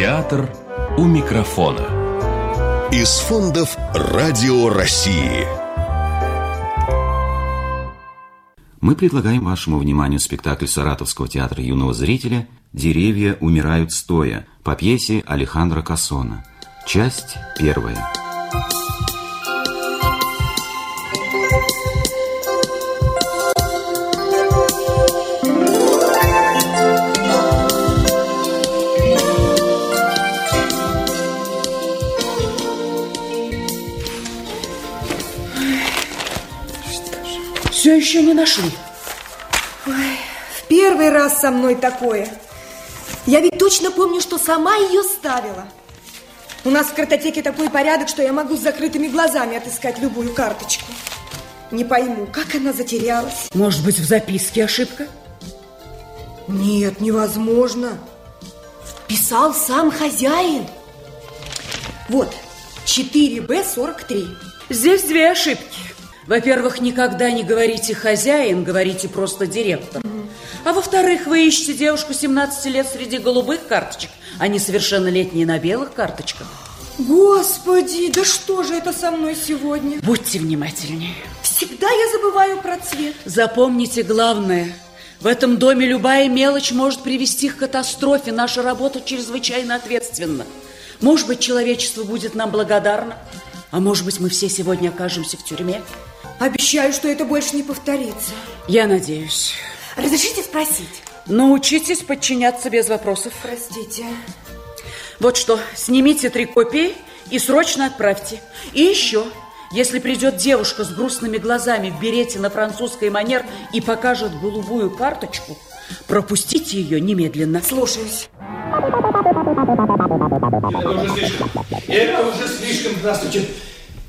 Театр у микрофона. Из фондов «Радио России». Мы предлагаем вашему вниманию спектакль Саратовского театра юного зрителя «Деревья умирают стоя» по пьесе Алехандро Кассона. Часть первая. Все еще не нашли. Ой, в первый раз со мной такое. Я ведь точно помню, что сама ее ставила. У нас в картотеке такой порядок, что я могу с закрытыми глазами отыскать любую карточку. Не пойму, как она затерялась. Может быть, в записке ошибка? Нет, невозможно. Писал сам хозяин. Вот, 4Б43. Здесь две ошибки. Во-первых, никогда не говорите «хозяин», говорите просто «директор». А во-вторых, вы ищете девушку 17 лет среди голубых карточек, а не совершеннолетние на белых карточках. Господи, да что же это со мной сегодня? Будьте внимательнее. Всегда я забываю про цвет. Запомните главное. В этом доме любая мелочь может привести к катастрофе. Наша работа чрезвычайно ответственна. Может быть, человечество будет нам благодарно, а может быть, мы все сегодня окажемся в тюрьме. Обещаю, что это больше не повторится. Я надеюсь. Разрешите спросить? Научитесь подчиняться без вопросов. Простите. Вот что, снимите три копии и срочно отправьте. И еще, если придет девушка с грустными глазами в берете на французской манер и покажет голубую карточку, пропустите ее немедленно. Слушаюсь. Это уже слишком. Это уже слишком. Здравствуйте.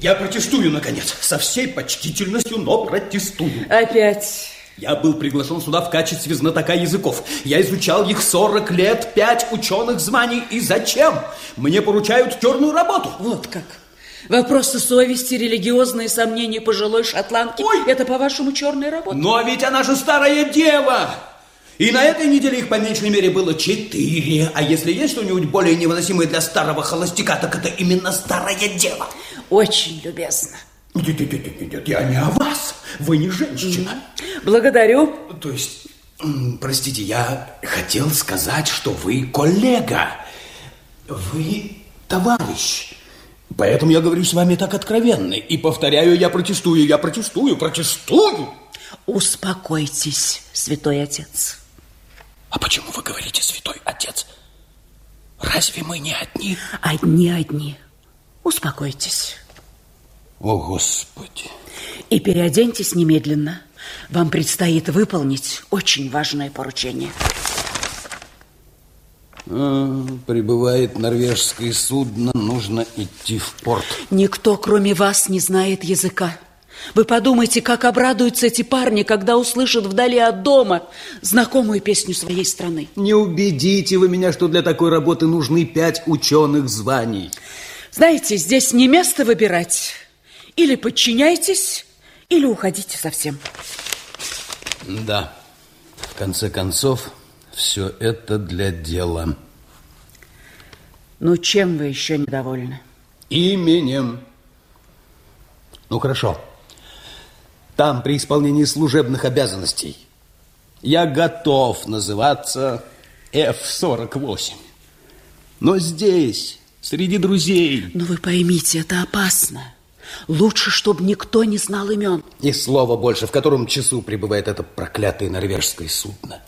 Я протестую, наконец. Со всей почтительностью, но протестую. Опять. Я был приглашен сюда в качестве знатока языков. Я изучал их 40 лет, пять ученых званий. И зачем? Мне поручают черную работу. Вот как. Вопросы совести, религиозные сомнения пожилой шотландки. Ой! Это, по-вашему, черная работа? Но ведь она же старая дева. И на этой неделе их по меньшей мере было четыре. А если есть что-нибудь более невыносимое для старого холостяка, так это именно старая дева. Очень любезно. Нет, нет, нет, нет, нет, я не о вас. Вы не женщина. Благодарю. То есть, простите, я хотел сказать, что вы коллега. Вы товарищ. Поэтому я говорю с вами так откровенно. И повторяю, я протестую, я протестую, протестую. Успокойтесь, святой отец. А почему вы говорите, святой отец? Разве мы не одни? Одни-одни. Успокойтесь. О, Господи. И переоденьтесь немедленно. Вам предстоит выполнить очень важное поручение. А, прибывает норвежское судно, нужно идти в порт. Никто, кроме вас, не знает языка. Вы подумайте, как обрадуются эти парни, когда услышат вдали от дома знакомую песню своей страны. Не убедите вы меня, что для такой работы нужны пять ученых званий. Знаете, здесь не место выбирать. Или подчиняйтесь, или уходите совсем. Да, в конце концов, все это для дела. Ну, чем вы еще недовольны? Именем. Ну, хорошо. Там, при исполнении служебных обязанностей, я готов называться F-48. Но здесь, среди друзей, Но вы поймите, это опасно. Лучше, чтобы никто не знал имен. ни слова больше, в котором часу прибывает это проклятое норвежское судно.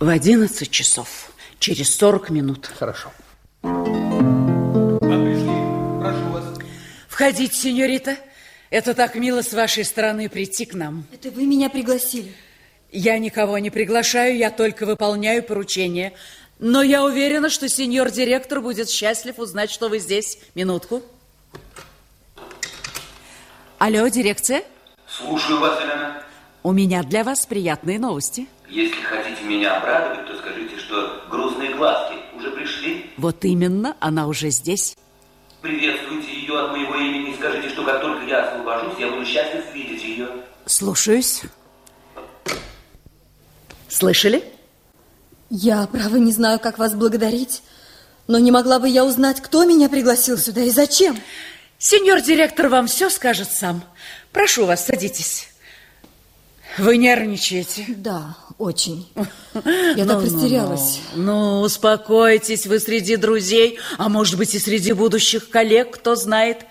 В 11 часов, через 40 минут. Хорошо. Вы пришли, прошу вас. Входите, сеньорита. Это так мило с вашей стороны прийти к нам. Это вы меня пригласили. Я никого не приглашаю, я только выполняю поручение. Но я уверена, что сеньор-директор будет счастлив узнать, что вы здесь. Минутку. Алло, дирекция? Слушаю вас, Елена. У меня для вас приятные новости. Если хотите меня обрадовать, то скажите, что грустные глазки уже пришли. Вот именно, она уже здесь. Приветствуйте Слушаюсь. Слышали? Я, право, не знаю, как вас благодарить. Но не могла бы я узнать, кто меня пригласил сюда и зачем? Сеньор директор вам все скажет сам. Прошу вас, садитесь. Вы нервничаете? Да, очень. Я так Ну, растерялась. Ну, ну, успокойтесь, вы среди друзей, а может быть и среди будущих коллег, кто знает.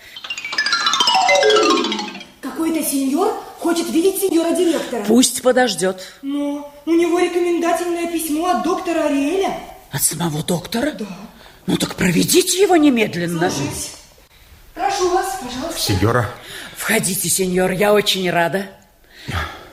Какой-то сеньор хочет видеть сеньора директора. Пусть подождет. Но у него рекомендательное письмо от доктора Ариэля. От самого доктора? Да. Ну так проведите его немедленно. Слушаюсь. Прошу вас, пожалуйста. Сеньора, Входите, сеньор, я очень рада.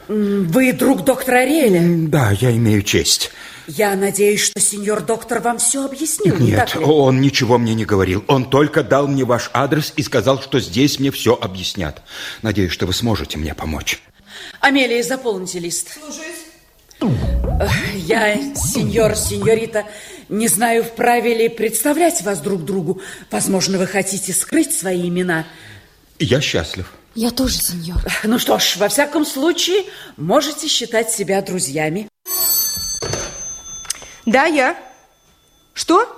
Вы друг доктора Ариэля? да, я имею честь. Я надеюсь, что сеньор доктор вам все объяснил, не Нет, ли? он ничего мне не говорил. Он только дал мне ваш адрес и сказал, что здесь мне все объяснят. Надеюсь, что вы сможете мне помочь. Амелия, заполните лист. Слушаюсь. Я, сеньор, сеньорита, не знаю, вправе ли представлять вас друг другу. Возможно, вы хотите скрыть свои имена. Я счастлив. Я тоже сеньор. Ну что ж, во всяком случае, можете считать себя друзьями. Да, я. Что?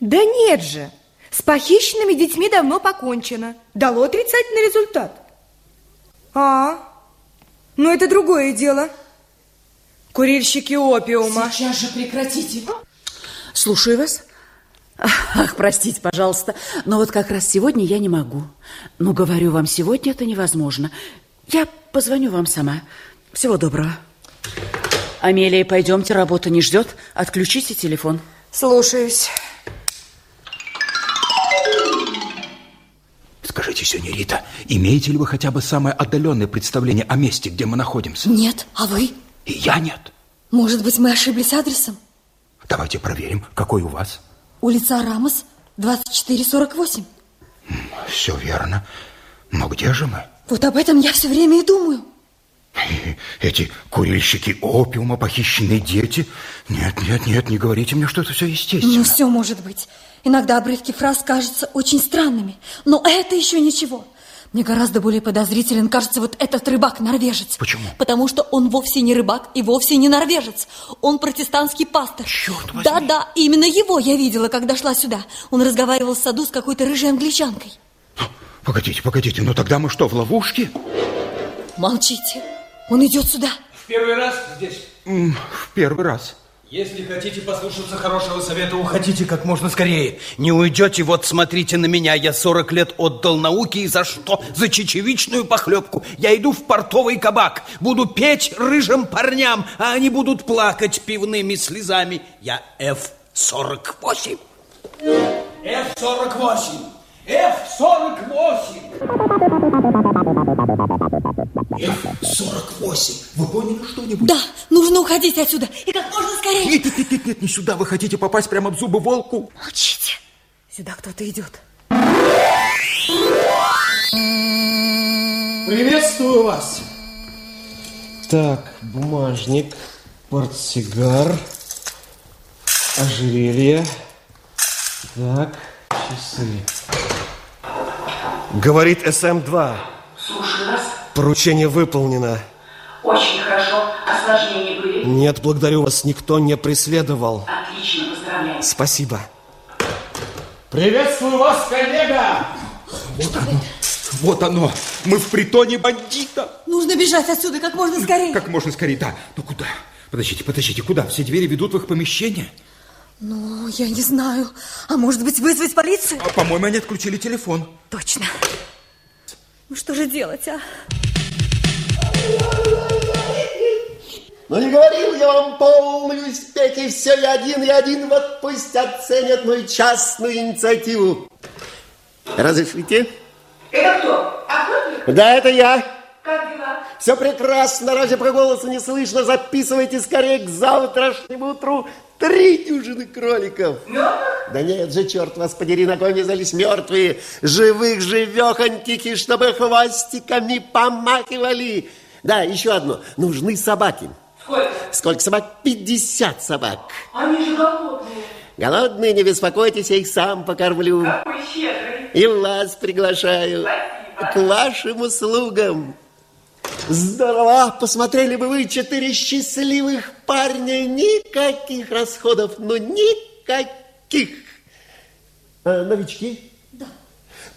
Да нет же. С похищенными детьми давно покончено. Дало отрицательный результат. А, ну это другое дело. Курильщики опиума. Сейчас же прекратите. Слушаю вас. Ах, простите, пожалуйста, но вот как раз сегодня я не могу. Ну, говорю вам, сегодня это невозможно. Я позвоню вам сама. Всего доброго. Амелия, пойдемте, работа не ждет. Отключите телефон. Слушаюсь. Скажите, сеньорита, имеете ли вы хотя бы самое отдаленное представление о месте, где мы находимся? Нет, а вы? И я нет. Может быть, мы ошиблись адресом? Давайте проверим, какой у вас. Улица Рамос, 2448. Все верно. Но где же мы? Вот об этом я все время и думаю. Эти курильщики опиума, похищенные дети. Нет, нет, нет, не говорите мне, что это все естественно. Ну, все может быть. Иногда обрывки фраз кажутся очень странными. Но это еще ничего. Мне гораздо более подозрителен кажется вот этот рыбак-норвежец. Почему? Потому что он вовсе не рыбак и вовсе не норвежец. Он протестантский пастор. Черт возьми. Да-да, именно его я видела, когда шла сюда. Он разговаривал в саду с какой-то рыжей англичанкой. Погодите, погодите, ну тогда мы что, в ловушке? Молчите. Он идет сюда. В первый раз здесь. В первый раз. Если хотите послушаться хорошего совета, уходите как можно скорее. Не уйдете, вот смотрите на меня. Я 40 лет отдал науке, и за что? За чечевичную похлебку. Я иду в портовый кабак. Буду петь рыжим парням, а они будут плакать пивными слезами. Я F-48. F-48. F-48. F-48. Вы поняли что-нибудь? Да, нужно уходить отсюда. И как можно скорее. Нет, нет, нет, нет, не сюда. Вы хотите попасть прямо в зубы волку? Молчите. Сюда кто-то идет. Приветствую вас. Так, бумажник, портсигар, ожерелье. Так, часы. Говорит СМ-2. Слушаю вас. Поручение выполнено. Очень хорошо. Осложнения были? Нет, благодарю вас, никто не преследовал. Отлично, поздравляю. Спасибо. Приветствую вас, коллега! Вот оно. Мы в притоне бандита. Нужно бежать отсюда как можно скорее. Как можно скорее, да. Ну куда? Подождите, подождите, куда? Все двери ведут в их помещение? Ну, я не знаю. А может быть, вызвать полицию? А, по-моему, они отключили телефон. Точно. Ну, что же делать, а? Ну не говорил я вам полные успехи, все я один и один, вот пусть оценят мою частную инициативу. Разрешите? Это кто? Охотник? Да, это я. Как дела? Все прекрасно, разве по голосу не слышно? Записывайте скорее к завтрашнему утру три дюжины кроликов. Мертвых? Да нет же, черт вас подери, на ком вязались мертвые, живых, живехоньких, чтобы хвостиками помахивали. Да, еще одно, нужны собаки. Сколько? Сколько собак? 50 собак. Они же голодные. Голодные, не беспокойтесь, я их сам покормлю. Какой щедрый. И вас приглашаю Спасибо. к вашим услугам. Здорово! Посмотрели бы вы четыре счастливых парня. Никаких расходов, ну никаких. А, новички? Да.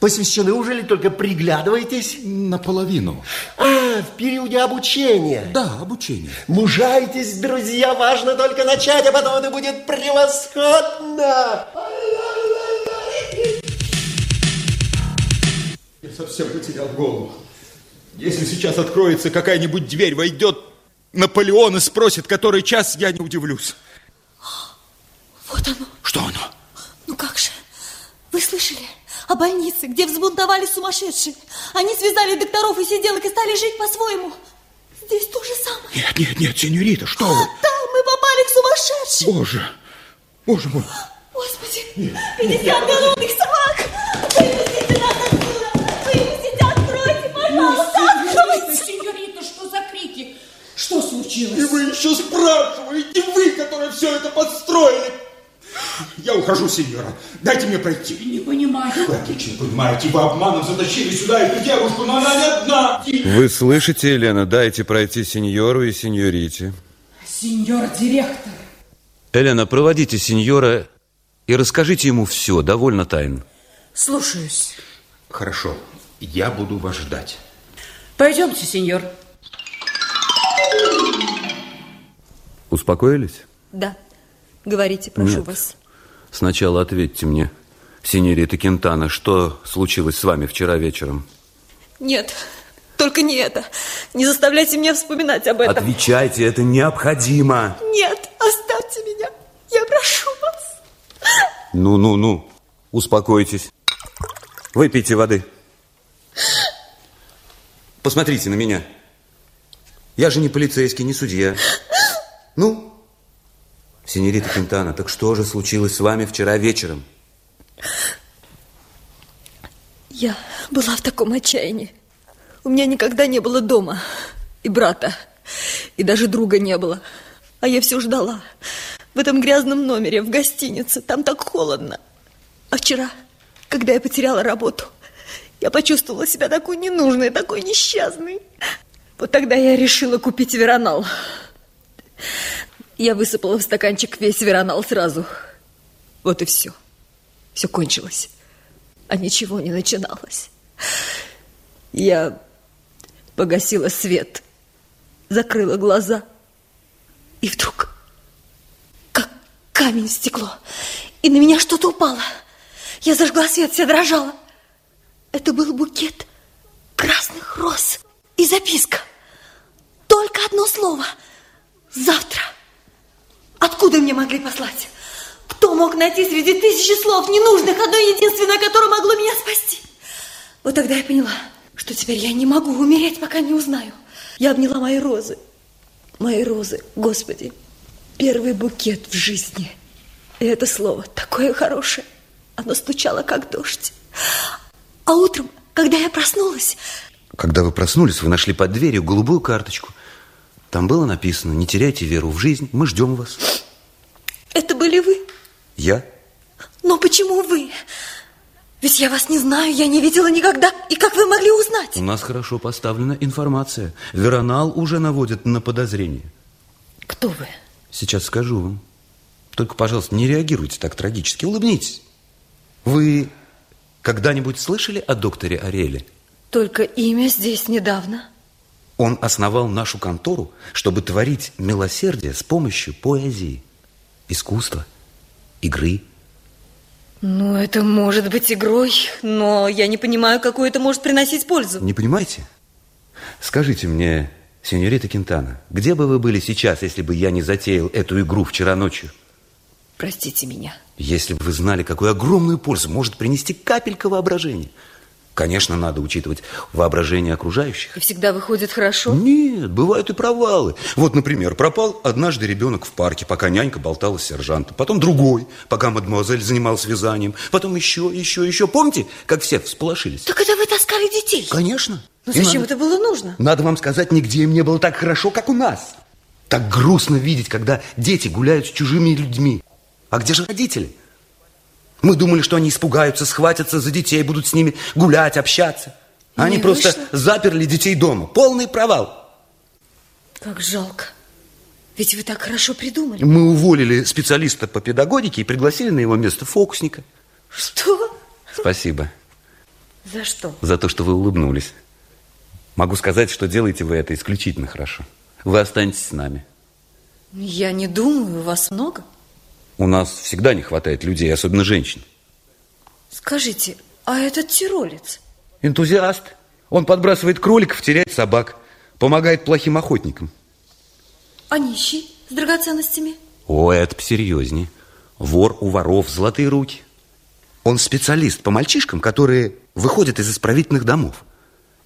Посвящены уже ли только приглядываетесь? Наполовину. А, в периоде обучения. Да, обучение. Мужайтесь, друзья, важно только начать, а потом это будет превосходно. Я совсем потерял голову. Если сейчас откроется какая-нибудь дверь, войдет Наполеон и спросит, который час, я не удивлюсь. Вот оно. Что оно? Ну как же? Вы слышали? О больнице, где взбунтовали сумасшедшие. Они связали докторов и сиделок и стали жить по-своему. Здесь то же самое. Нет, нет, нет, сеньорита, что вы? Там мы попали к сумасшедшим. Боже, боже мой. Господи, 50 голодных собак. Что случилось? И вы еще спрашиваете, вы, которые все это подстроили. Я ухожу, сеньора. Дайте мне пройти. Не понимаю. Вы отлично понимаете, вы обманом затащили сюда эту девушку, но она не одна. Вы слышите, Елена? Дайте пройти сеньору и сеньорите. Сеньор директор. Елена, проводите сеньора и расскажите ему все, довольно тайн. Слушаюсь. Хорошо, я буду вас ждать. Пойдемте, сеньор. Успокоились? Да. Говорите, прошу Нет. вас. Сначала ответьте мне, сеньорита Кентана, что случилось с вами вчера вечером? Нет, только не это. Не заставляйте меня вспоминать об этом. Отвечайте, это необходимо. Нет, оставьте меня. Я прошу вас. Ну-ну-ну, успокойтесь. Выпейте воды. Посмотрите на меня. Я же не полицейский, не судья. Ну, сеньорита Кентана, так что же случилось с вами вчера вечером? Я была в таком отчаянии. У меня никогда не было дома. И брата. И даже друга не было. А я все ждала. В этом грязном номере, в гостинице. Там так холодно. А вчера, когда я потеряла работу, я почувствовала себя такой ненужной, такой несчастной. Вот тогда я решила купить веронал. Я высыпала в стаканчик весь веронал сразу. Вот и все. Все кончилось. А ничего не начиналось. Я погасила свет, закрыла глаза. И вдруг, как камень в стекло, и на меня что-то упало. Я зажгла свет, вся дрожала. Это был букет красных роз и записка. Только одно слово. Завтра. Откуда мне могли послать? Кто мог найти среди тысячи слов ненужных одно единственное, которое могло меня спасти? Вот тогда я поняла, что теперь я не могу умереть, пока не узнаю. Я обняла мои розы. Мои розы, Господи, первый букет в жизни. И это слово такое хорошее. Оно стучало, как дождь. А утром, когда я проснулась, Когда вы проснулись, вы нашли под дверью голубую карточку. Там было написано, не теряйте веру в жизнь, мы ждем вас. это были вы. Я? Но почему вы? Ведь я вас не знаю, я не видела никогда. И как вы могли узнать? У нас хорошо поставлена информация. Веронал уже наводит на подозрение. Кто вы? Сейчас скажу вам. Только, пожалуйста, не реагируйте так трагически, улыбнитесь. Вы когда-нибудь слышали о докторе Ариэле? Только имя здесь недавно. Он основал нашу контору, чтобы творить милосердие с помощью поэзии, искусства, игры. Ну, это может быть игрой, но я не понимаю, какую это может приносить пользу. Не понимаете? Скажите мне, сеньорита Кентана, где бы вы были сейчас, если бы я не затеял эту игру вчера ночью? Простите меня. Если бы вы знали, какую огромную пользу может принести капелька воображения. Конечно, надо учитывать воображение окружающих. И всегда выходит хорошо? Нет, бывают и провалы. Вот, например, пропал однажды ребенок в парке, пока нянька болтала с сержантом. Потом другой, пока мадемуазель занималась вязанием. Потом еще, еще, еще. Помните, как все всполошились? Так это вы таскали детей? Конечно. Ну зачем надо- это было нужно? Надо вам сказать, нигде им не было так хорошо, как у нас. Так грустно видеть, когда дети гуляют с чужими людьми. А где же родители? Мы думали, что они испугаются, схватятся за детей, будут с ними гулять, общаться. А они Не просто вышло. заперли детей дома. Полный провал. Как жалко. Ведь вы так хорошо придумали. Мы уволили специалиста по педагогике и пригласили на его место фокусника. Что? Спасибо За что? за то, что вы улыбнулись. Могу сказать, что делаете вы это исключительно хорошо. Вы останетесь с нами. Я не думаю, вас много. У нас всегда не хватает людей, особенно женщин. Скажите, а этот тиролец? Энтузиаст. Он подбрасывает кроликов, теряет собак. Помогает плохим охотникам. А нищий с драгоценностями? О, это посерьезнее. Вор у воров, золотые руки. Он специалист по мальчишкам, которые выходят из исправительных домов.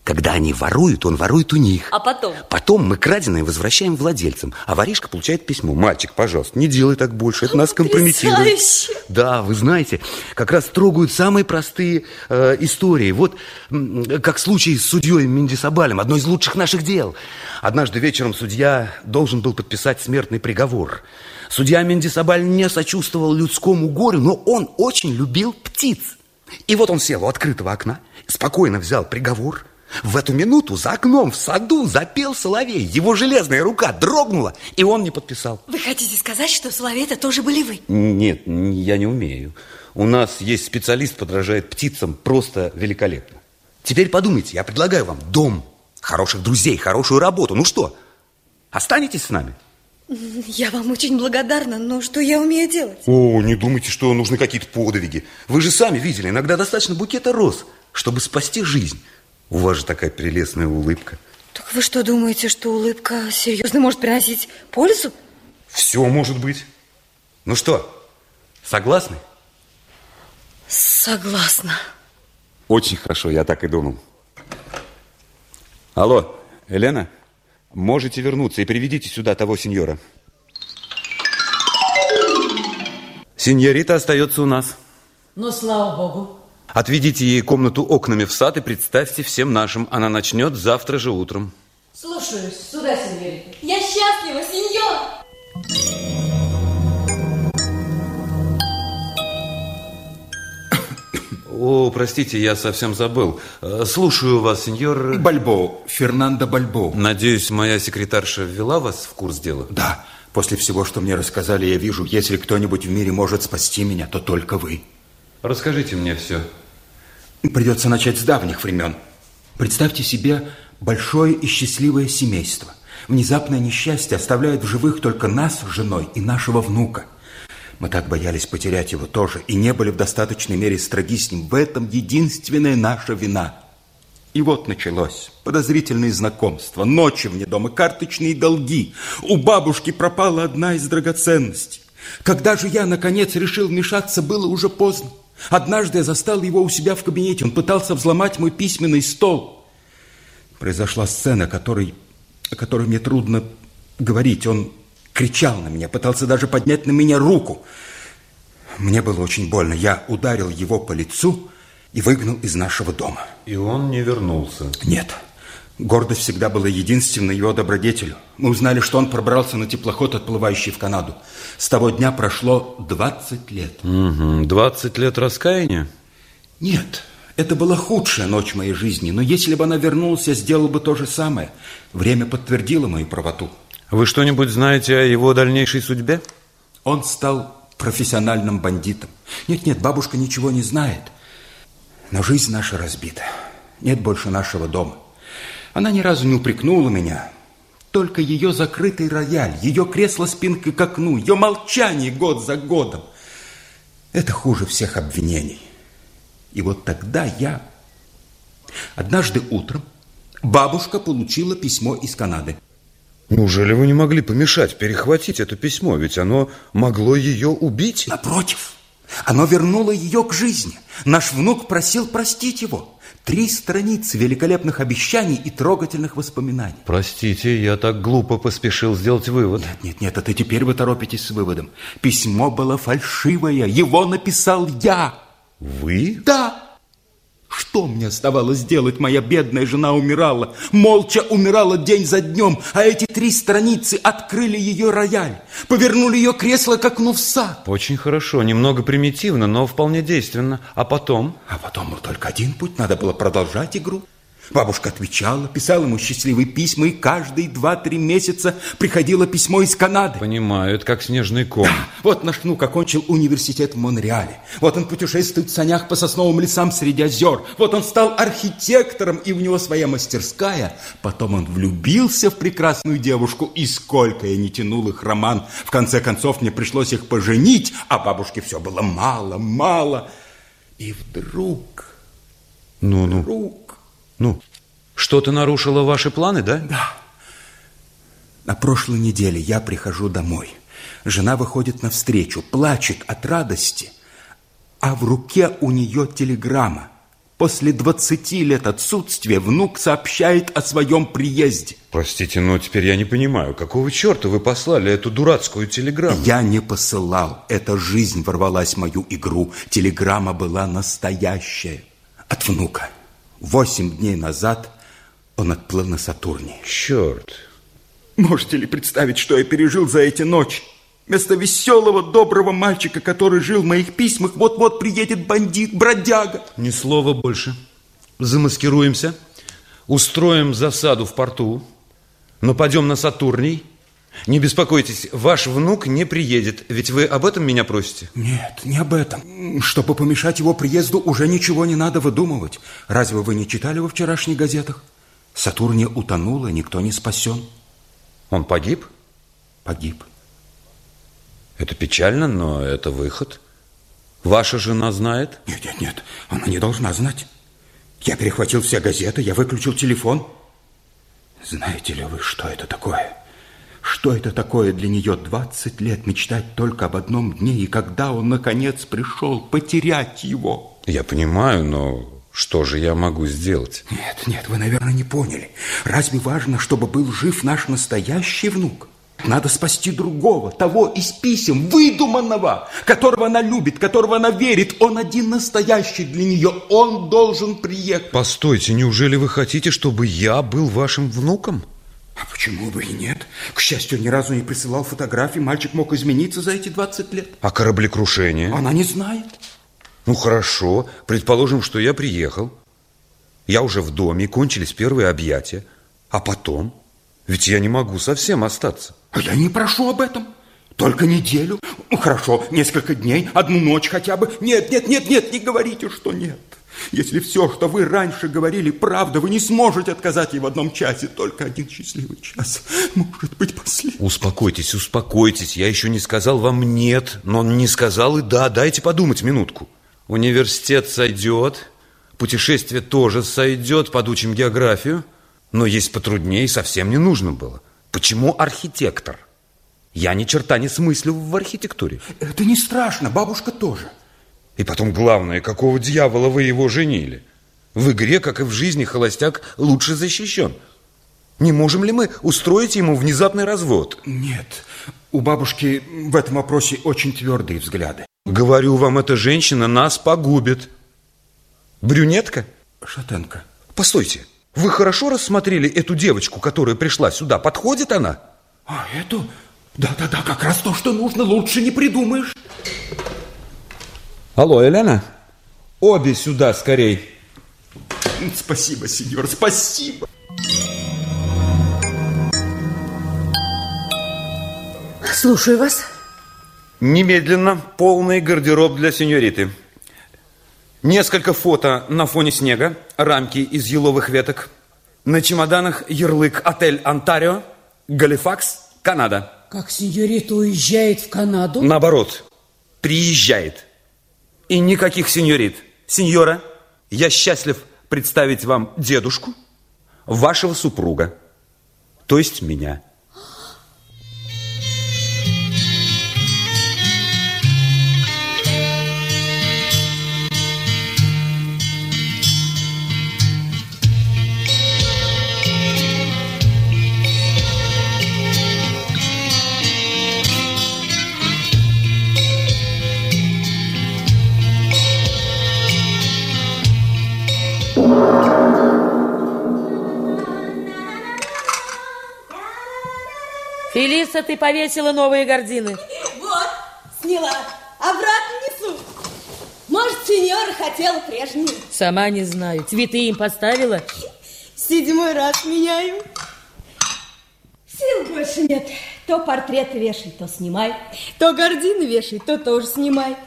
Когда они воруют, он ворует у них. А потом? Потом мы краденое возвращаем владельцам, а воришка получает письмо. Мальчик, пожалуйста, не делай так больше, это нас компрометирует. Потрясающе! Да, вы знаете, как раз трогают самые простые э, истории. Вот как случай с судьей Миндисабалем, одно из лучших наших дел. Однажды вечером судья должен был подписать смертный приговор. Судья Миндисабаль не сочувствовал людскому горю, но он очень любил птиц. И вот он сел у открытого окна, спокойно взял приговор. В эту минуту за окном в саду запел соловей. Его железная рука дрогнула, и он не подписал. Вы хотите сказать, что соловей это тоже были вы? Нет, я не умею. У нас есть специалист, подражает птицам просто великолепно. Теперь подумайте, я предлагаю вам дом, хороших друзей, хорошую работу. Ну что, останетесь с нами? Я вам очень благодарна, но что я умею делать? О, не думайте, что нужны какие-то подвиги. Вы же сами видели, иногда достаточно букета роз, чтобы спасти жизнь. У вас же такая прелестная улыбка. Так вы что думаете, что улыбка серьезно может приносить пользу? Все может быть. Ну что, согласны? Согласна. Очень хорошо, я так и думал. Алло, Елена, можете вернуться и приведите сюда того сеньора. Сеньорита остается у нас. Ну, слава богу. Отведите ей комнату окнами в сад и представьте всем нашим. Она начнет завтра же утром. Слушаюсь. Сюда, сеньорита. Я счастлива, сеньор! О, простите, я совсем забыл. Э, Слушаю вас, сеньор... Бальбо, Фернандо Бальбо. Надеюсь, моя секретарша ввела вас в курс дела? Да, после всего, что мне рассказали, я вижу, если кто-нибудь в мире может спасти меня, то только вы. Расскажите мне все. Придется начать с давних времен. Представьте себе большое и счастливое семейство. Внезапное несчастье оставляет в живых только нас с женой и нашего внука. Мы так боялись потерять его тоже и не были в достаточной мере строги с ним. В этом единственная наша вина. И вот началось. Подозрительные знакомства, ночи вне дома, карточные долги. У бабушки пропала одна из драгоценностей. Когда же я, наконец, решил вмешаться, было уже поздно. Однажды я застал его у себя в кабинете. Он пытался взломать мой письменный стол. Произошла сцена, которой, о которой мне трудно говорить. Он кричал на меня, пытался даже поднять на меня руку. Мне было очень больно. Я ударил его по лицу и выгнал из нашего дома. И он не вернулся? Нет. Гордость всегда была единственной его добродетелью. Мы узнали, что он пробрался на теплоход, отплывающий в Канаду. С того дня прошло 20 лет. Угу. 20 лет раскаяния? Нет, это была худшая ночь моей жизни. Но если бы она вернулась, я сделал бы то же самое. Время подтвердило мою правоту. Вы что-нибудь знаете о его дальнейшей судьбе? Он стал профессиональным бандитом. Нет-нет, бабушка ничего не знает. Но жизнь наша разбита. Нет больше нашего дома. Она ни разу не упрекнула меня. Только ее закрытый рояль, ее кресло спинкой к окну, ее молчание год за годом. Это хуже всех обвинений. И вот тогда я... Однажды утром бабушка получила письмо из Канады. Неужели вы не могли помешать перехватить это письмо? Ведь оно могло ее убить. Напротив, оно вернуло ее к жизни. Наш внук просил простить его. Три страницы великолепных обещаний и трогательных воспоминаний. Простите, я так глупо поспешил сделать вывод. Нет, нет, нет, это теперь вы торопитесь с выводом. Письмо было фальшивое, его написал я. Вы? Да. Что мне оставалось делать? Моя бедная жена умирала. Молча умирала день за днем. А эти три страницы открыли ее рояль. Повернули ее кресло к окну в сад. Очень хорошо. Немного примитивно, но вполне действенно. А потом? А потом был только один путь. Надо было продолжать игру. Бабушка отвечала, писала ему счастливые письма, и каждые два-три месяца приходило письмо из Канады. Понимаю, это как снежный ком. Вот наш внук окончил университет в Монреале. Вот он путешествует в санях по сосновым лесам среди озер. Вот он стал архитектором, и у него своя мастерская. Потом он влюбился в прекрасную девушку, и сколько я не тянул их роман. В конце концов, мне пришлось их поженить, а бабушке все было мало, мало. И вдруг... Ну-ну. Вдруг... Ну, что-то нарушило ваши планы, да? Да. На прошлой неделе я прихожу домой. Жена выходит навстречу, плачет от радости, а в руке у нее телеграмма. После 20 лет отсутствия внук сообщает о своем приезде. Простите, но теперь я не понимаю, какого черта вы послали эту дурацкую телеграмму? Я не посылал. Эта жизнь ворвалась в мою игру. Телеграмма была настоящая. От внука. Восемь дней назад он отплыл на Сатурне. Черт. Можете ли представить, что я пережил за эти ночи? Вместо веселого, доброго мальчика, который жил в моих письмах, вот-вот приедет бандит, бродяга. Ни слова больше. Замаскируемся, устроим засаду в порту, нападем на Сатурний. Не беспокойтесь, ваш внук не приедет, ведь вы об этом меня просите? Нет, не об этом. Чтобы помешать его приезду, уже ничего не надо выдумывать. Разве вы не читали во вчерашних газетах? Сатурния утонула, никто не спасен. Он погиб? Погиб. Это печально, но это выход. Ваша жена знает? Нет, нет, нет, она не должна знать. Я перехватил все газеты, я выключил телефон. Знаете ли вы, что это такое? Что это такое для нее 20 лет мечтать только об одном дне, и когда он, наконец, пришел, потерять его? Я понимаю, но что же я могу сделать? Нет, нет, вы, наверное, не поняли. Разве важно, чтобы был жив наш настоящий внук? Надо спасти другого, того из писем, выдуманного, которого она любит, которого она верит. Он один настоящий для нее, он должен приехать. Постойте, неужели вы хотите, чтобы я был вашим внуком? А почему бы и нет? К счастью, ни разу не присылал фотографий. Мальчик мог измениться за эти 20 лет. А кораблекрушение? Она не знает. Ну, хорошо. Предположим, что я приехал. Я уже в доме, кончились первые объятия. А потом? Ведь я не могу совсем остаться. А я не прошу об этом. Только неделю. Ну, хорошо, несколько дней, одну ночь хотя бы. Нет, нет, нет, нет, не говорите, что нет. Если все, что вы раньше говорили, правда, вы не сможете отказать ей в одном часе. Только один счастливый час может быть последний. Успокойтесь, успокойтесь. Я еще не сказал вам «нет», но он не сказал и «да». Дайте подумать минутку. Университет сойдет, путешествие тоже сойдет, подучим географию. Но есть потруднее, совсем не нужно было. Почему архитектор? Я ни черта не смыслю в архитектуре. Это не страшно, бабушка тоже. И потом главное, какого дьявола вы его женили? В игре, как и в жизни, холостяк лучше защищен. Не можем ли мы устроить ему внезапный развод? Нет, у бабушки в этом вопросе очень твердые взгляды. Говорю вам, эта женщина нас погубит. Брюнетка? Шатенка. Постойте, вы хорошо рассмотрели эту девочку, которая пришла сюда? Подходит она? А, эту? Да-да-да, как раз то, что нужно, лучше не придумаешь. Алло, Елена? Обе сюда, скорей. Спасибо, сеньор, спасибо. Слушаю вас. Немедленно полный гардероб для сеньориты. Несколько фото на фоне снега, рамки из еловых веток. На чемоданах ярлык «Отель Онтарио», «Галифакс», «Канада». Как сеньорита уезжает в Канаду? Наоборот, приезжает. И никаких сеньорит. Сеньора, я счастлив представить вам дедушку, вашего супруга, то есть меня. Фелиса, ты повесила новые гардины. Вот, сняла. Обратно несу. Может, сеньора хотела прежнюю. Сама не знаю. Цветы им поставила? Седьмой раз меняю. Сил больше нет. То портреты вешай, то снимай. То гордины вешай, то тоже снимай.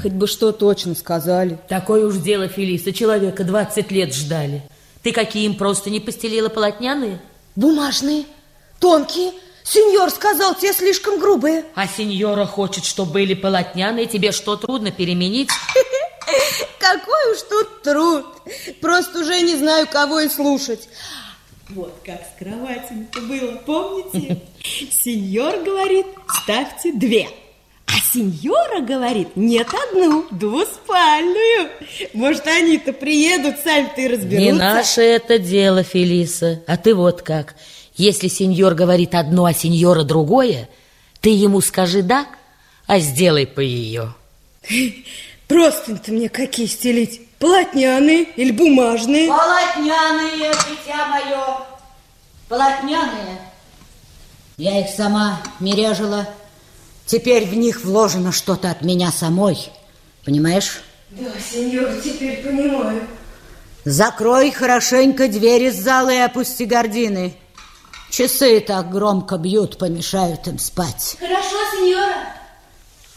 Хоть бы что точно сказали. Такое уж дело, Фелиса. Человека 20 лет ждали. Ты какие им просто не постелила полотняные? Бумажные, тонкие. Сеньор сказал, те слишком грубые. А сеньора хочет, чтобы были полотняные. Тебе что, трудно переменить? Какой уж тут труд. Просто уже не знаю, кого и слушать. Вот как с кроватями-то было, помните? Сеньор говорит, ставьте две. А сеньора говорит, нет одну, двуспальную. Может, они-то приедут, сами-то и разберутся. Не наше это дело, Фелиса. А ты вот как. Если сеньор говорит одно, а сеньора другое, ты ему скажи «да», а сделай по ее. Просто-то мне какие стелить? Полотняные или бумажные? Полотняные, дитя мое. Полотняные. Я их сама мережила. Теперь в них вложено что-то от меня самой. Понимаешь? Да, сеньор, теперь понимаю. Закрой хорошенько двери с зала и опусти гордины. Часы так громко бьют, помешают им спать. Хорошо, сеньора.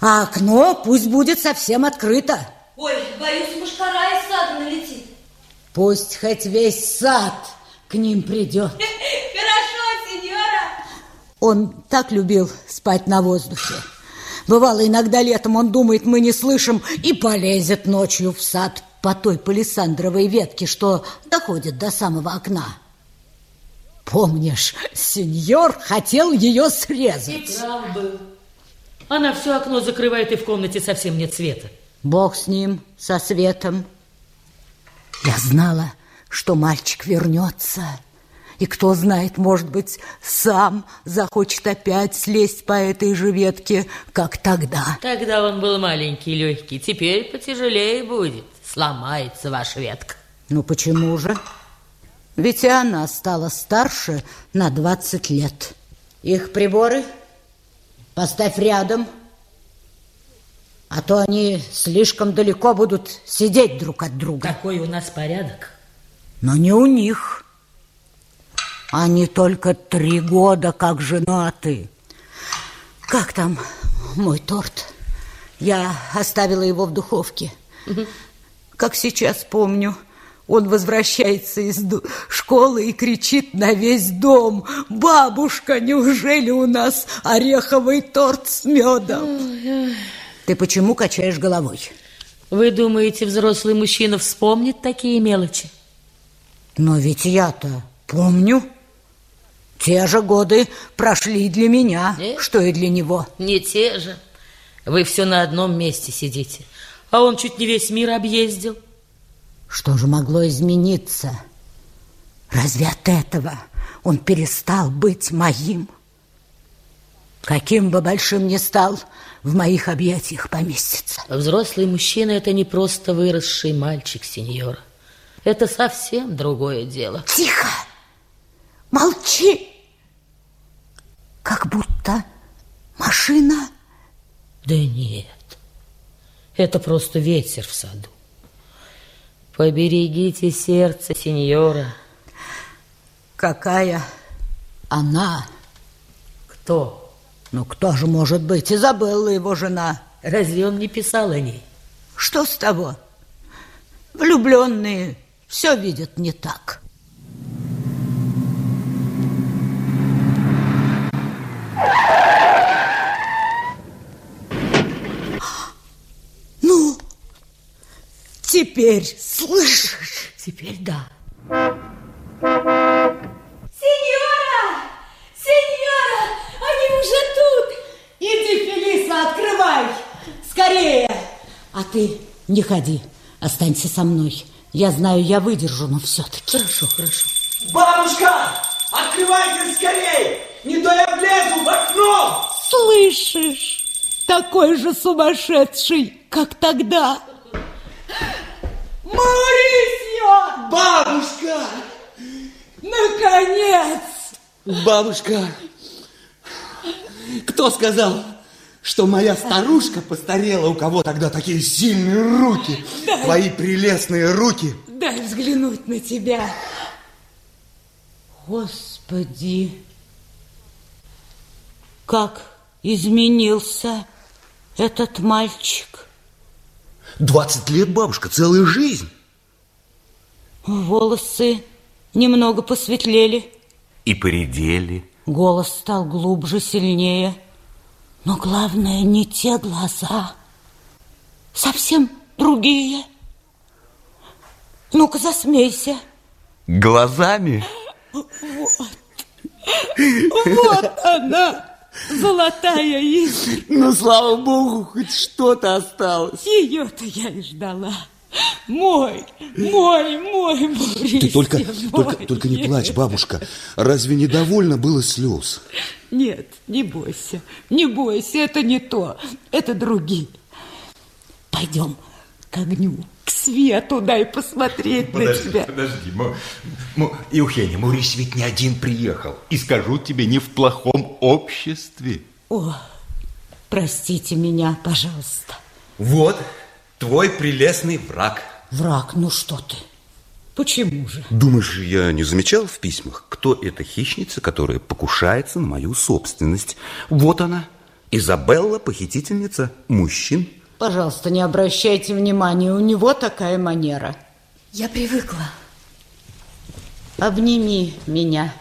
А окно пусть будет совсем открыто. Ой, боюсь, мушкара из сада налетит. Пусть хоть весь сад к ним придет. Хорошо, сеньора. Он так любил спать на воздухе. Бывало, иногда летом он думает, мы не слышим, и полезет ночью в сад по той палисандровой ветке, что доходит до самого окна. Помнишь, сеньор хотел ее срезать. И прав был. Она все окно закрывает, и в комнате совсем нет света. Бог с ним, со светом. Я знала, что мальчик вернется. И кто знает, может быть, сам захочет опять слезть по этой же ветке, как тогда. Тогда он был маленький, легкий. Теперь потяжелее будет. Сломается ваша ветка. Ну почему же? Ведь и она стала старше на 20 лет. Их приборы поставь рядом, а то они слишком далеко будут сидеть друг от друга. Какой у нас порядок? Но не у них. Они только три года как женаты. Как там мой торт? Я оставила его в духовке. Как сейчас помню, он возвращается из школы и кричит на весь дом. «Бабушка, неужели у нас ореховый торт с медом?» Ты почему качаешь головой? Вы думаете, взрослый мужчина вспомнит такие мелочи? Но ведь я-то помню. Те же годы прошли для меня, Нет. что и для него. Не те же. Вы все на одном месте сидите. А он чуть не весь мир объездил. Что же могло измениться? Разве от этого он перестал быть моим? Каким бы большим ни стал, в моих объятиях поместится. Взрослый мужчина – это не просто выросший мальчик, сеньора. Это совсем другое дело. Тихо! Молчи! Как будто машина. Да нет, это просто ветер в саду. Поберегите сердце, сеньора. Какая она? Кто? Ну, кто же может быть? Изабелла его жена. Разве он не писал о ней? Что с того? Влюбленные все видят не так. Ну, теперь слышишь? Теперь да. Сеньора! Сеньора! Они уже тут! Иди, Фелиса, открывай! Скорее! А ты не ходи, останься со мной. Я знаю, я выдержу, но все-таки. Хорошо, хорошо. Бабушка, открывайте скорей! Не то я влезу в окно! Слышишь? Такой же сумасшедший, как тогда. Маурисио! Бабушка! Наконец! Бабушка, кто сказал, что моя старушка постарела? У кого тогда такие сильные руки? Дай. Твои прелестные руки. Дай взглянуть на тебя. Господи, как изменился этот мальчик. 20 лет, бабушка, целая жизнь. Волосы немного посветлели, И поредели. голос стал глубже, сильнее. Но главное, не те глаза, совсем другие. Ну-ка, засмейся. Глазами? Вот. Вот она, золотая искра. Ну, слава богу, хоть что-то осталось. Ее-то я и ждала. Мой, мой, мой, Борис. Ты только, только, только не плачь, бабушка. Разве недовольно было слез? Нет, не бойся, не бойся, это не то, это другие. Пойдем к огню, к свету, дай посмотреть на тебя. подожди. Мо, Мо- Евгений, Маурис ведь не один приехал. И скажу тебе, не в плохом обществе. О, простите меня, пожалуйста. Вот твой прелестный враг. Враг, ну что ты? Почему же? Думаешь, я не замечал в письмах, кто эта хищница, которая покушается на мою собственность? Вот она, Изабелла, похитительница мужчин. Пожалуйста, не обращайте внимания, у него такая манера. Я привыкла. Обними меня.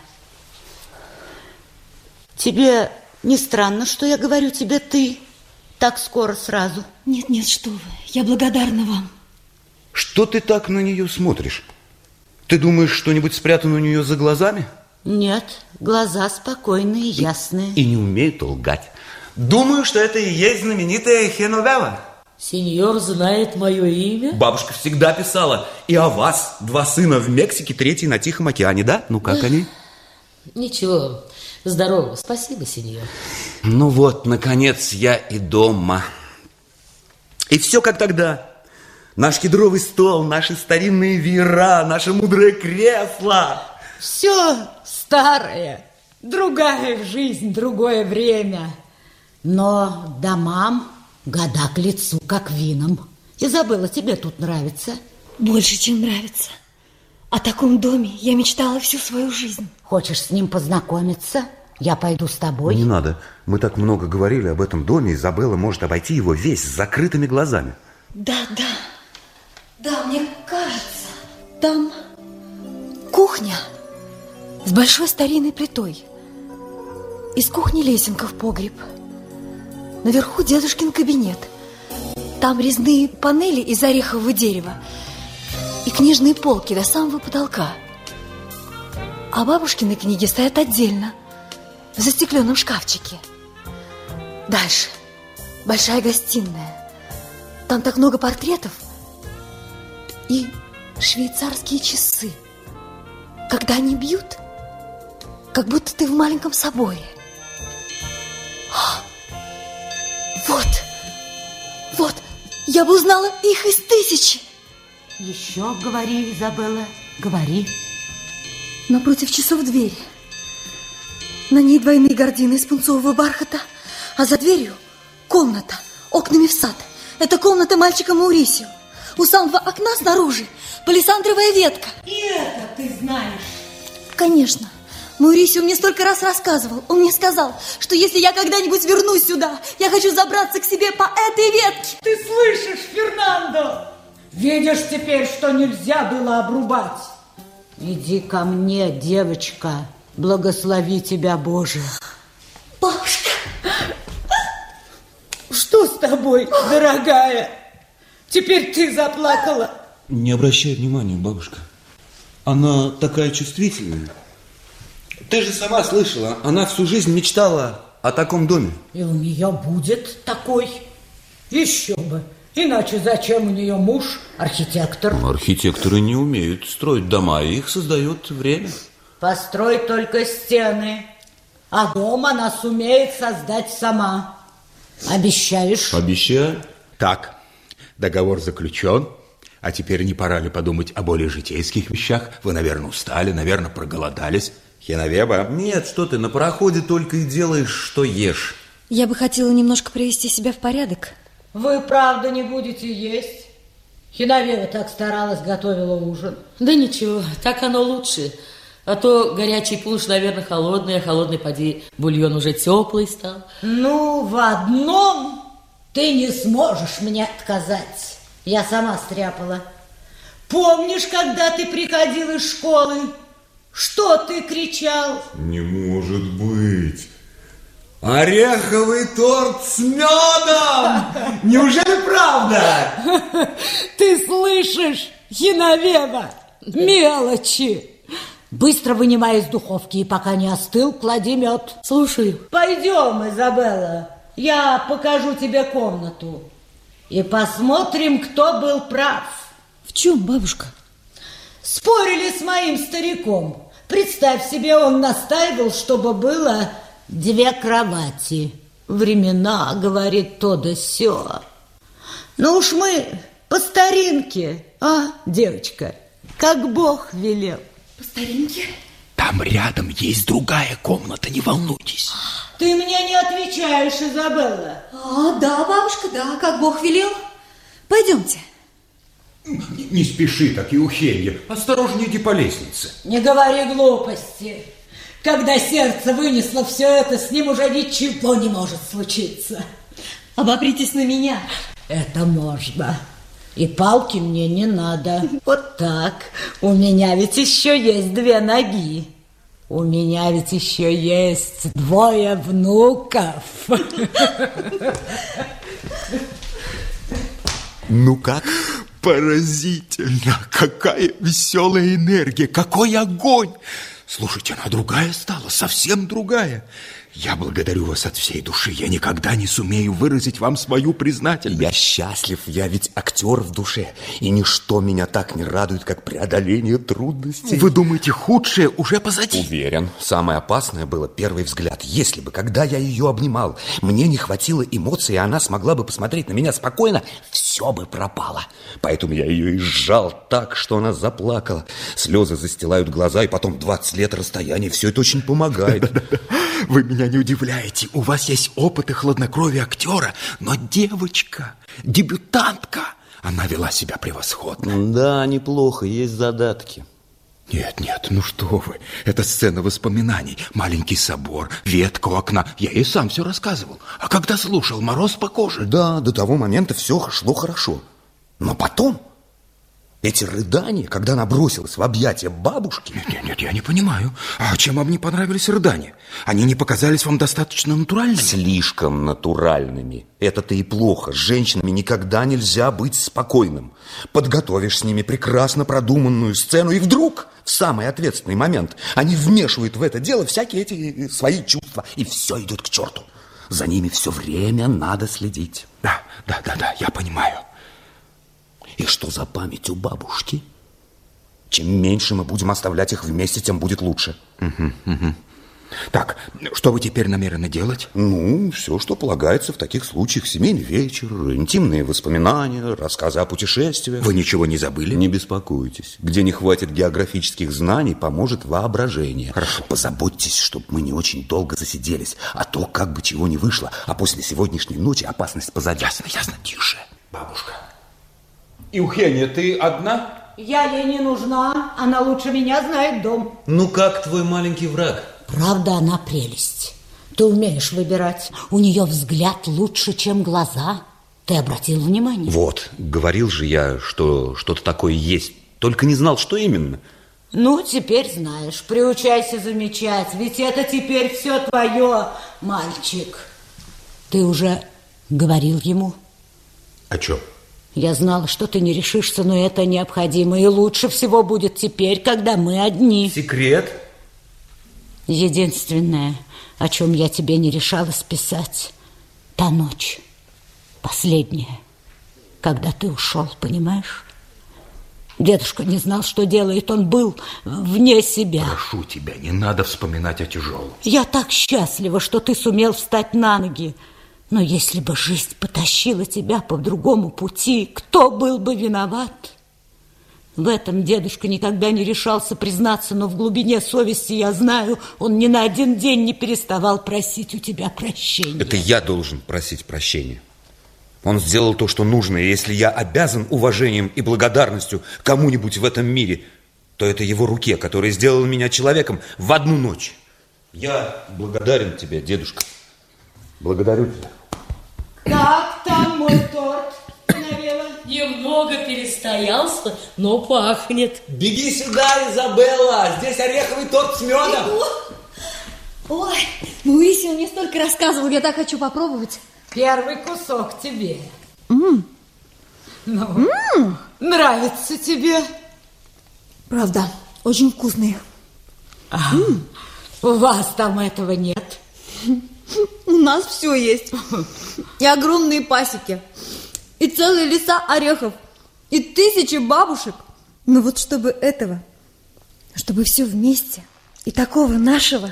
Тебе не странно, что я говорю тебе ты так скоро сразу? Нет, нет, что вы, я благодарна вам. Что ты так на нее смотришь? Ты думаешь, что-нибудь спрятано у нее за глазами? Нет, глаза спокойные, ясные. И не умеют лгать. Думаю, что это и есть знаменитая Хеновела. Сеньор знает мое имя? Бабушка всегда писала и о вас. Два сына в Мексике, третий на Тихом океане, да? Ну как они? Ничего, здорово, спасибо, сеньор. Ну вот, наконец, я и дома. И все как тогда. Наш кедровый стол, наши старинные веера, наше мудрое кресло. Все старое, другая жизнь, другое время. Но домам года к лицу, как винам. Изабелла, тебе тут нравится? Больше, чем нравится. О таком доме я мечтала всю свою жизнь. Хочешь с ним познакомиться? Я пойду с тобой. Не надо. Мы так много говорили об этом доме. Изабелла может обойти его весь с закрытыми глазами. Да, да. Да, мне кажется, там кухня с большой старинной плитой. Из кухни лесенка в погреб. Наверху дедушкин кабинет. Там резные панели из орехового дерева и книжные полки до самого потолка. А бабушкины книги стоят отдельно, в застекленном шкафчике. Дальше большая гостиная. Там так много портретов и швейцарские часы. Когда они бьют, как будто ты в маленьком соборе. Вот, вот, я бы узнала их из тысячи. Еще говори, Изабелла, говори. Напротив часов дверь. На ней двойные гардины из пунцового бархата, а за дверью комната, окнами в сад. Это комната мальчика Маурисио. У самого окна снаружи палисандровая ветка. И это ты знаешь. Конечно. Маурисио мне столько раз рассказывал. Он мне сказал, что если я когда-нибудь вернусь сюда, я хочу забраться к себе по этой ветке. Ты слышишь, Фернандо? Видишь теперь, что нельзя было обрубать. Иди ко мне, девочка. Благослови тебя, Боже. Бабушка. Что с тобой, дорогая? Теперь ты заплакала. Не обращай внимания, бабушка. Она такая чувствительная. Ты же сама слышала, она всю жизнь мечтала о таком доме. И у нее будет такой. Еще бы. Иначе зачем у нее муж архитектор? Архитекторы не умеют строить дома, их создает время. Построй только стены, а дом она сумеет создать сама. Обещаешь? Обещаю. Так, договор заключен. А теперь не пора ли подумать о более житейских вещах? Вы, наверное, устали, наверное, проголодались. Хеновеба? Нет, что ты, на пароходе только и делаешь, что ешь. Я бы хотела немножко привести себя в порядок. Вы правда не будете есть? Хиновева так старалась, готовила ужин. Да ничего, так оно лучше. А то горячий пунш, наверное, холодный, а холодный, поди, бульон уже теплый стал. Ну, в одном ты не сможешь мне отказать. Я сама стряпала. Помнишь, когда ты приходил из школы? Что ты кричал? Не может быть. Ореховый торт с медом! Неужели правда? Ты слышишь, Яновева? Мелочи. Быстро вынимай из духовки, и пока не остыл, клади мед. Слушаю. Пойдем, Изабелла. Я покажу тебе комнату. И посмотрим, кто был прав. В чем, бабушка? Спорили с моим стариком. Представь себе, он настаивал, чтобы было две кровати. Времена, говорит, то да сё. Ну уж мы по старинке, а, девочка, как Бог велел. По старинке? Там рядом есть другая комната, не волнуйтесь. Ты мне не отвечаешь, Изабелла. А, да, бабушка, да, как Бог велел. Пойдемте. Не, спеши так, Еухенья. Осторожнее иди по лестнице. Не говори глупости. Когда сердце вынесло все это, с ним уже ничего не может случиться. Обопритесь на меня. Это можно. И палки мне не надо. Вот так. У меня ведь еще есть две ноги. У меня ведь еще есть двое внуков. Ну как? Поразительно! Какая веселая энергия! Какой огонь! Слушайте, она другая стала, совсем другая. Я благодарю вас от всей души. Я никогда не сумею выразить вам свою признательность. Я счастлив, я ведь актер в душе. И ничто меня так не радует, как преодоление трудностей. Вы думаете, худшее уже позади? Уверен. Самое опасное было первый взгляд. Если бы, когда я ее обнимал, мне не хватило эмоций, и она смогла бы посмотреть на меня спокойно, все бы пропало. Поэтому я ее и сжал так, что она заплакала. Слезы застилают глаза, и потом 20 лет расстояния. Все это очень помогает. Вы меня не удивляете. У вас есть опыт и хладнокровие актера, но девочка, дебютантка, она вела себя превосходно. Да, неплохо, есть задатки. Нет, нет, ну что вы, это сцена воспоминаний. Маленький собор, ветка у окна. Я ей сам все рассказывал. А когда слушал, мороз по коже. Да, до того момента все шло хорошо. Но потом эти рыдания, когда она бросилась в объятия бабушки... Нет, нет, нет, я не понимаю. А чем вам не понравились рыдания? Они не показались вам достаточно натуральными? Слишком натуральными. Это-то и плохо. С женщинами никогда нельзя быть спокойным. Подготовишь с ними прекрасно продуманную сцену, и вдруг, в самый ответственный момент, они вмешивают в это дело всякие эти свои чувства, и все идет к черту. За ними все время надо следить. Да, да, да, да, я понимаю. И что за память у бабушки? Чем меньше мы будем оставлять их вместе, тем будет лучше. Угу, угу. Так, что вы теперь намерены делать? Ну, все, что полагается в таких случаях. Семейный вечер, интимные воспоминания, рассказы о путешествиях. Вы ничего не забыли? Не беспокойтесь. Где не хватит географических знаний, поможет воображение. Хорошо. Позаботьтесь, чтобы мы не очень долго засиделись. А то как бы чего не вышло. А после сегодняшней ночи опасность позади. Ясно, ясно, тише. Бабушка. Иухения, ты одна? Я ей не нужна, она лучше меня знает дом. Ну как твой маленький враг? Правда, она прелесть. Ты умеешь выбирать. У нее взгляд лучше, чем глаза. Ты обратил внимание? Вот, говорил же я, что что-то такое есть. Только не знал, что именно. Ну, теперь знаешь. Приучайся замечать. Ведь это теперь все твое, мальчик. Ты уже говорил ему? О чем? Я знала, что ты не решишься, но это необходимо. И лучше всего будет теперь, когда мы одни. Секрет? Единственное, о чем я тебе не решалась писать, та ночь, последняя, когда ты ушел, понимаешь? Дедушка не знал, что делает, он был вне себя. Прошу тебя, не надо вспоминать о тяжелом. Я так счастлива, что ты сумел встать на ноги. Но если бы жизнь потащила тебя по другому пути, кто был бы виноват? В этом дедушка никогда не решался признаться, но в глубине совести я знаю, он ни на один день не переставал просить у тебя прощения. Это я должен просить прощения. Он сделал то, что нужно, и если я обязан уважением и благодарностью кому-нибудь в этом мире, то это его руке, которая сделала меня человеком в одну ночь. Я благодарен тебе, дедушка. Благодарю тебя. Там мой торт, Навела? Немного перестоялся, но пахнет. Беги сюда, Изабелла! Здесь ореховый торт с медом! Ой, Маурисио мне столько рассказывал, я так хочу попробовать. Первый кусок тебе. М, Ну, нравится тебе? Правда, очень вкусные. А, У вас там этого нет. У нас все есть. И огромные пасеки, и целые леса орехов, и тысячи бабушек. Но вот чтобы этого, чтобы все вместе, и такого нашего,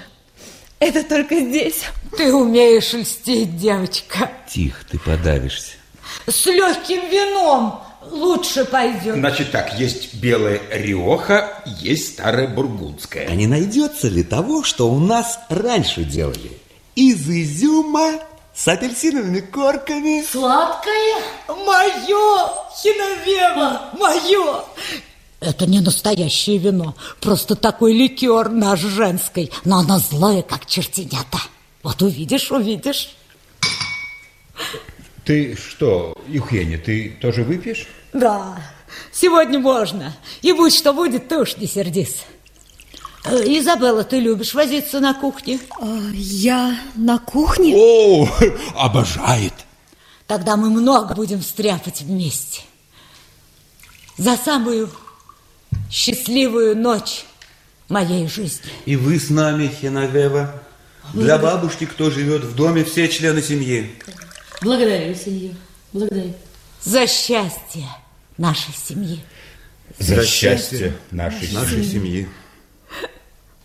это только здесь. Ты умеешь льстить, девочка. Тихо, ты подавишься. С легким вином лучше пойдет. Значит так, есть белая риоха, есть старая бургундская. А не найдется ли того, что у нас раньше делали? Из изюма с апельсиновыми корками. Сладкое? Мое, Хиновева, мое. Это не настоящее вино, просто такой ликер наш женский, но оно злое, как чертенята. Вот увидишь, увидишь. Ты что, Юхеня, ты тоже выпьешь? Да, сегодня можно. И будь что будет, ты уж не сердись. Э, Изабелла, ты любишь возиться на кухне? я на кухне? О, обожает. Тогда мы много будем стряпать вместе. За самую счастливую ночь моей жизни. И вы с нами, Хинавева. Для бабушки, кто живет в доме, все члены семьи. Благодарю, сеньор. Благодарю. За счастье нашей семьи. За счастье нашей, Нашей семьи.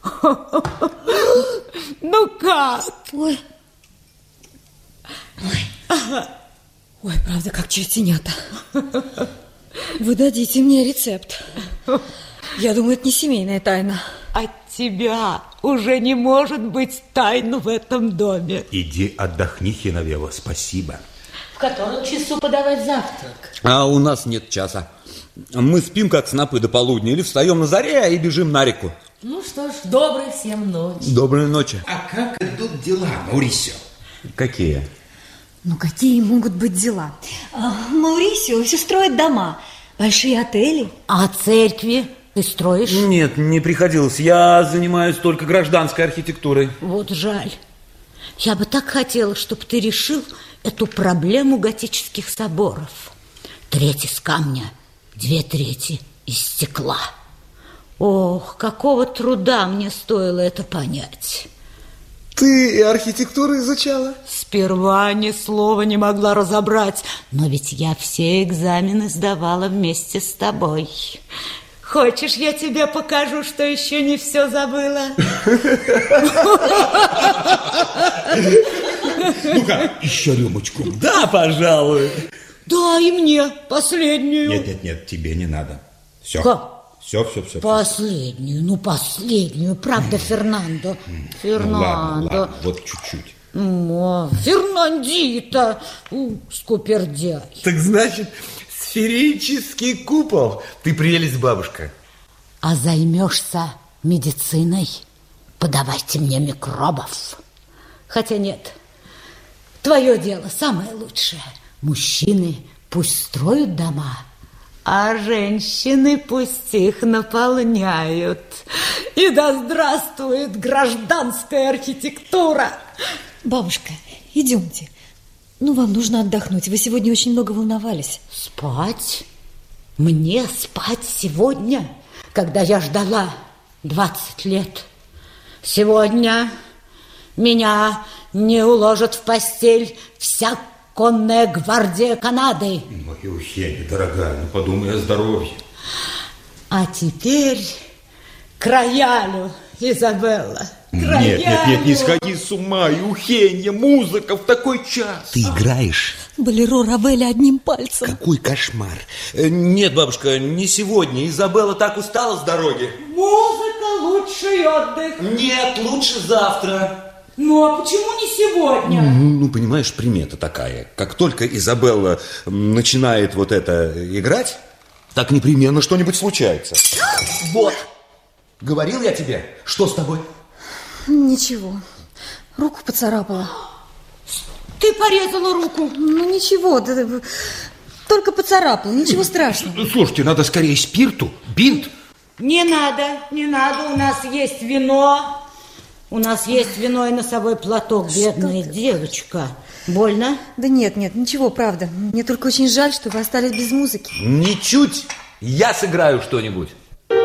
Ну как? Ой. Ой, правда, как чертенята. Вы дадите мне рецепт. Я думаю, это не семейная тайна. От тебя уже не может быть тайн в этом доме. Иди отдохни, Хиновева, спасибо. В котором часу подавать завтрак? А у нас нет часа. Мы спим, как снопы до полудня, или встаем на заре и бежим на реку. Ну что ж, доброй всем ночи. Доброй ночи. А как идут дела, Маурисио? Какие? Ну, какие могут быть дела? А, Маурисио все строит дома, большие отели. А церкви ты строишь? Нет, не приходилось. Я занимаюсь только гражданской архитектурой. Вот жаль. Я бы так хотела, чтобы ты решил эту проблему готических соборов. Треть из камня, две трети из стекла. Ох, какого труда мне стоило это понять. Ты и архитектуру изучала? Сперва ни слова не могла разобрать. Но ведь я все экзамены сдавала вместе с тобой. Хочешь, я тебе покажу, что еще не все забыла? Ну-ка, еще рюмочку. Да, пожалуй. Да, и мне последнюю. Нет, нет, нет, тебе не надо. Все. Как? Все, все, все. Последнюю, ну последнюю, правда, Фернандо? Ну, ладно, Фернандо. ладно, вот чуть-чуть. Мо, Фернандита, у, скупердяй. Так значит, сферический купол. Ты прелесть, бабушка. А займешься медициной? Подавайте мне микробов. Хотя нет, твое дело самое лучшее. Мужчины пусть строят дома, А женщины пусть их наполняют. И да здравствует гражданская архитектура! Бабушка, идемте. Ну, вам нужно отдохнуть. Вы сегодня очень много волновались. Спать? Мне спать сегодня, когда я ждала 20 лет? Сегодня меня не уложат в постель вся конная гвардия Канады. Ой, Евгения, дорогая, ну подумай о здоровье. А теперь к роялю, Изабелла. Нет, нет, нет, не сходи с ума, Юхенья, музыка в такой час. Ты играешь? Болеро Равеля одним пальцем. Какой кошмар. Э, Нет, бабушка, не сегодня. Изабелла так устала с дороги. Музыка лучший отдых. Нет, лучше завтра. Ну, а почему не сегодня? Ну, ну, понимаешь, примета такая. Как только Изабелла начинает вот это играть, так непременно что-нибудь случается. Вот, говорил я тебе, что с тобой? Ничего, руку поцарапала. Ты порезала руку. Ну ничего, да, да, только поцарапала, ничего страшного. Слушайте, надо скорее спирту, бинт. Не надо, не надо, у нас есть вино. У нас есть вино и носовой платок, бедная девочка. Больно? Да нет, нет, ничего, правда. Мне только очень жаль, что вы остались без музыки. Ничуть. Я сыграю что-нибудь. В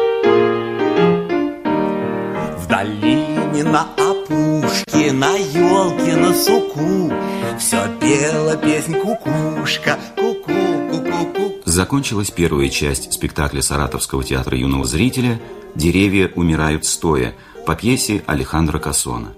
долине на опушке, на елке, на суку Все пела песнь кукушка, ку-ку, ку-ку-ку Закончилась первая часть спектакля Саратовского театра юного зрителя «Деревья умирают стоя» по пьесе Алехандро Кассона.